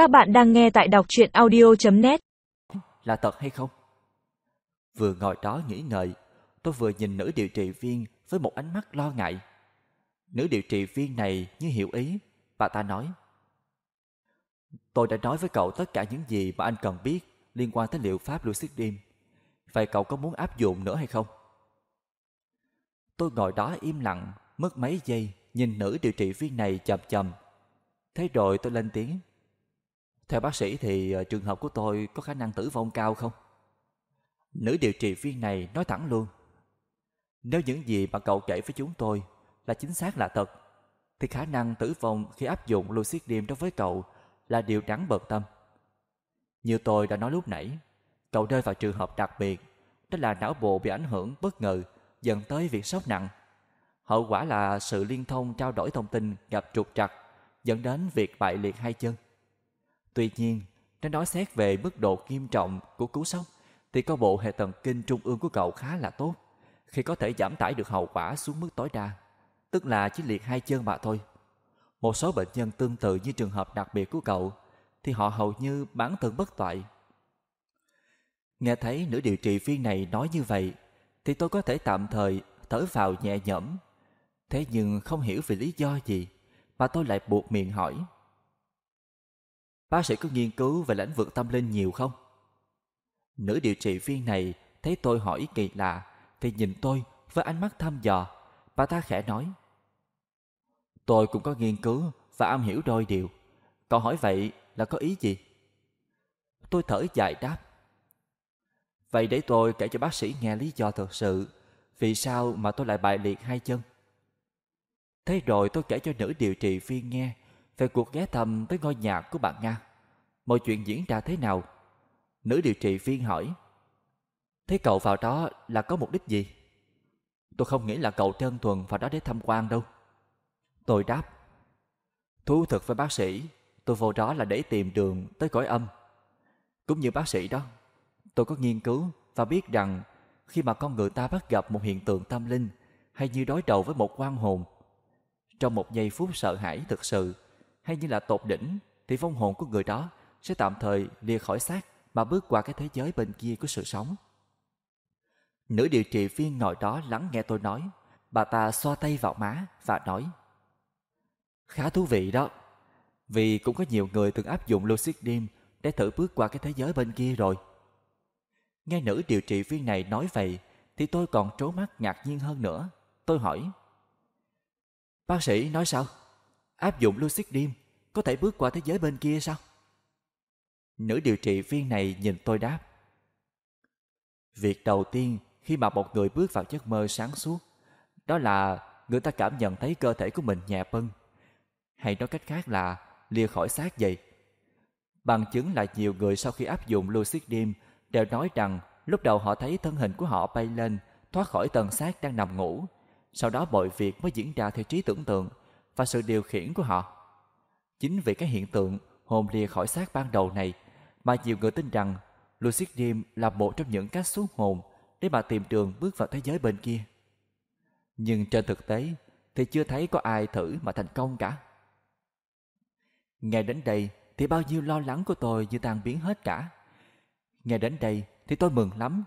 Các bạn đang nghe tại đọc truyện audio.net là thật hay không? Vừa ngồi đó nghĩ ngợi, tôi vừa nhìn nữ điều trị viên với một ánh mắt lo ngại. Nữ điều trị viên này như hiểu ý, bà ta nói. Tôi đã nói với cậu tất cả những gì mà anh cần biết liên quan tới liệu pháp Lucidin. Vậy cậu có muốn áp dụng nữa hay không? Tôi ngồi đó im lặng, mất mấy giây, nhìn nữ điều trị viên này chậm chậm. Thế rồi tôi lên tiếng. Theo bác sĩ thì ờ, trường hợp của tôi có khả năng tử vong cao không? Nữ điều trị viên này nói thẳng luôn. Nếu những gì mà cậu kể với chúng tôi là chính xác là thật, thì khả năng tử vong khi áp dụng Lucidin đối với cậu là điều đáng bận tâm. Như tôi đã nói lúc nãy, cậu rơi vào trường hợp đặc biệt, đó là não bộ bị ảnh hưởng bất ngờ dẫn tới việc sốc nặng. Hậu quả là sự liên thông trao đổi thông tin gặp trục trặc dẫn đến việc bại liệt hai chân. Tuy nhiên, nếu nói xét về mức độ nghiêm trọng của cú sốc thì có bộ hệ thần kinh trung ương của cậu khá là tốt khi có thể giảm tải được hậu quả xuống mức tối đa, tức là chỉ liệt hai chân mà thôi. Một số bệnh nhân tương tự như trường hợp đặc biệt của cậu thì họ hầu như bán thân bất toại. Nghe thấy nữ điều trị viên này nói như vậy thì tôi có thể tạm thời thở vào nhẹ nhõm. Thế nhưng không hiểu vì lý do gì mà tôi lại buộc miệng hỏi. Bác sĩ có nghiên cứu về lĩnh vực tâm linh nhiều không? Nữ điều trị viên này thấy tôi hỏi kỳ lạ, thì nhìn tôi với ánh mắt thăm dò. Bà ta khẽ nói. Tôi cũng có nghiên cứu và am hiểu đôi điều. Cậu hỏi vậy là có ý gì? Tôi thở dài đáp. Vậy để tôi kể cho bác sĩ nghe lý do thật sự vì sao mà tôi lại bại liệt hai chân. Thế rồi tôi kể cho nữ điều trị viên nghe về cuộc ghé thăm tới ngôi nhà của bạn Nga. Mọi chuyện diễn ra thế nào? Nữ điều trị viên hỏi. Thế cậu vào đó là có mục đích gì? Tôi không nghĩ là cậu đơn thuần vào đó để tham quan đâu. Tôi đáp. Thú thực với bác sĩ, tôi vào đó là để tìm đường tới cõi âm. Cũng như bác sĩ đó, tôi có nghiên cứu và biết rằng khi mà con người ta bắt gặp một hiện tượng tâm linh hay như đối đầu với một quan hồn, trong một giây phút sợ hãi thực sự hay như là tột đỉnh thì vong hồn của người đó sẽ tạm thời lìa khỏi xác mà bước qua cái thế giới bên kia của sự sống. Nữ điều trị viên ngồi đó lắng nghe tôi nói, bà ta xoa tay vào má và nói Khá thú vị đó, vì cũng có nhiều người từng áp dụng Lucidin để thử bước qua cái thế giới bên kia rồi. Nghe nữ điều trị viên này nói vậy thì tôi còn trố mắt ngạc nhiên hơn nữa. Tôi hỏi Bác sĩ nói sao? Áp dụng Lucidin có thể bước qua thế giới bên kia sao? Nữ điều trị viên này nhìn tôi đáp. Việc đầu tiên khi mà một người bước vào giấc mơ sáng suốt, đó là người ta cảm nhận thấy cơ thể của mình nhẹ bâng. Hay nói cách khác là lìa khỏi xác vậy. Bằng chứng là nhiều người sau khi áp dụng lucid dream đều nói rằng lúc đầu họ thấy thân hình của họ bay lên, thoát khỏi tầng xác đang nằm ngủ. Sau đó mọi việc mới diễn ra theo trí tưởng tượng và sự điều khiển của họ. Chính vì cái hiện tượng hồn lìa khỏi xác ban đầu này mà nhiều người tin rằng lucid dream là một trong những cách xuất hồn để mà tìm đường bước vào thế giới bên kia. Nhưng trên thực tế thì chưa thấy có ai thử mà thành công cả. Nghe đến đây thì bao nhiêu lo lắng của tôi như tan biến hết cả. Nghe đến đây thì tôi mừng lắm.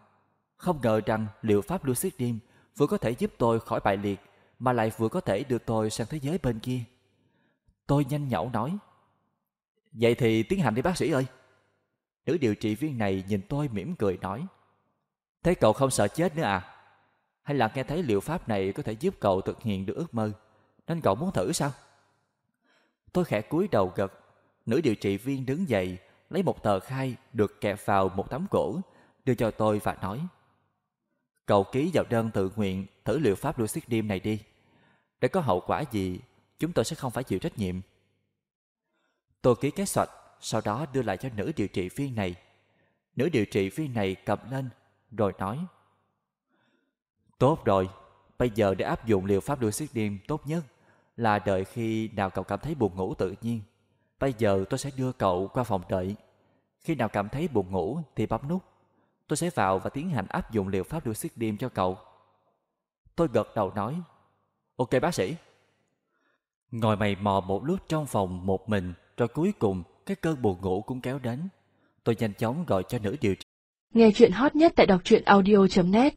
Không ngờ rằng liệu pháp Lucid Dream vừa có thể giúp tôi khỏi bại liệt mà lại vừa có thể đưa tôi sang thế giới bên kia. Tôi nhanh nhẩu nói. Vậy thì tiến hành đi bác sĩ ơi. Nữ điều trị viên này nhìn tôi mỉm cười nói. Thế cậu không sợ chết nữa à? Hay là nghe thấy liệu pháp này có thể giúp cậu thực hiện được ước mơ, nên cậu muốn thử sao? Tôi khẽ cúi đầu gật. Nữ điều trị viên đứng dậy, lấy một tờ khai được kẹp vào một tấm gỗ, đưa cho tôi và nói. Cậu ký vào đơn tự nguyện thử liệu pháp Lucid Dream này đi. Để có hậu quả gì, chúng tôi sẽ không phải chịu trách nhiệm. Tôi ký cái soạch, sau đó đưa lại cho nữ điều trị viên này. Nữ điều trị viên này cầm lên, rồi nói. Tốt rồi, bây giờ để áp dụng liệu pháp Lucid Dream tốt nhất là đợi khi nào cậu cảm thấy buồn ngủ tự nhiên. Bây giờ tôi sẽ đưa cậu qua phòng đợi. Khi nào cảm thấy buồn ngủ thì bấm nút. Tôi sẽ vào và tiến hành áp dụng liệu pháp Lucid Dream cho cậu. Tôi gật đầu nói. Ok bác sĩ. Ngồi mày mò một lúc trong phòng một mình rồi cuối cùng cái cơn buồn ngủ cũng kéo đến. Tôi nhanh chóng gọi cho nữ điều trị. Nghe chuyện hot nhất tại đọc truyện audio.net